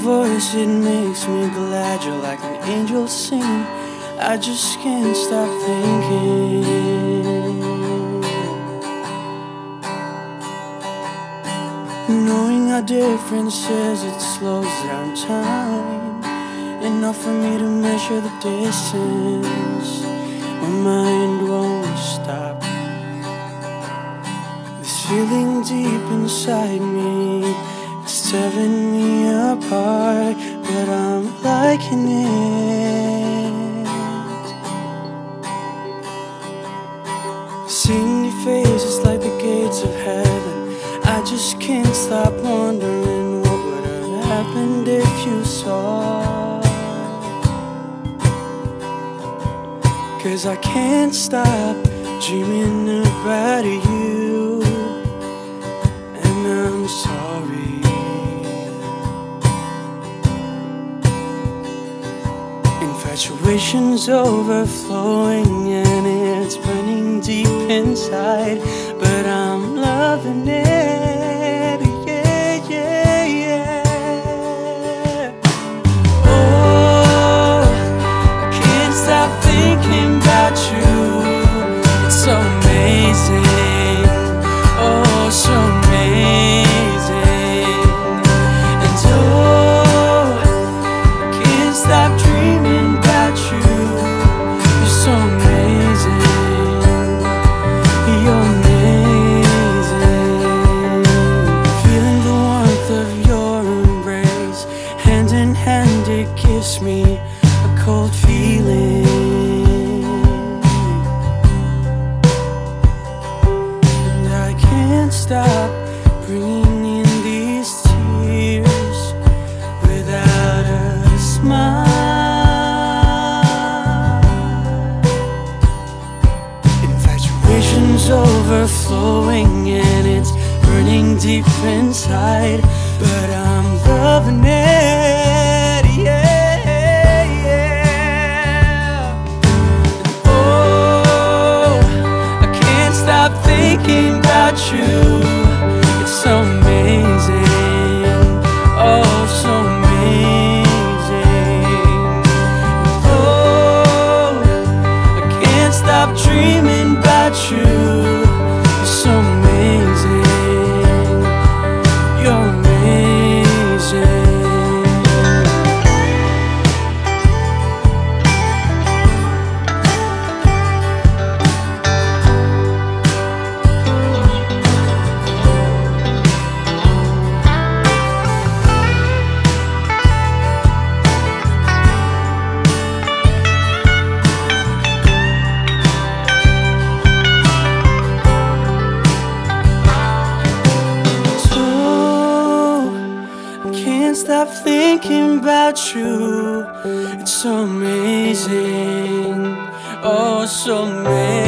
Yes, it makes me glad you're like an angel singing. I just can't stop thinking. Knowing our differences, it slows down time. Enough for me to measure the distance. My mind won't stop. This feeling deep inside me, tearing me apart, but I'm liking it. Seeing your face is like the gates of heaven. I just can't stop wondering what would have happened if you saw. Cause I can't stop dreaming about you. Infatuation's overflowing and it's burning deep inside. But I'm loving it. In hand, it gives me a cold feeling. And I can't stop bringing in these tears without a smile. Infatuation's overflowing and it's burning deep inside, but I'm loving it. You. Stop thinking about you. It's so amazing. Oh, so amazing.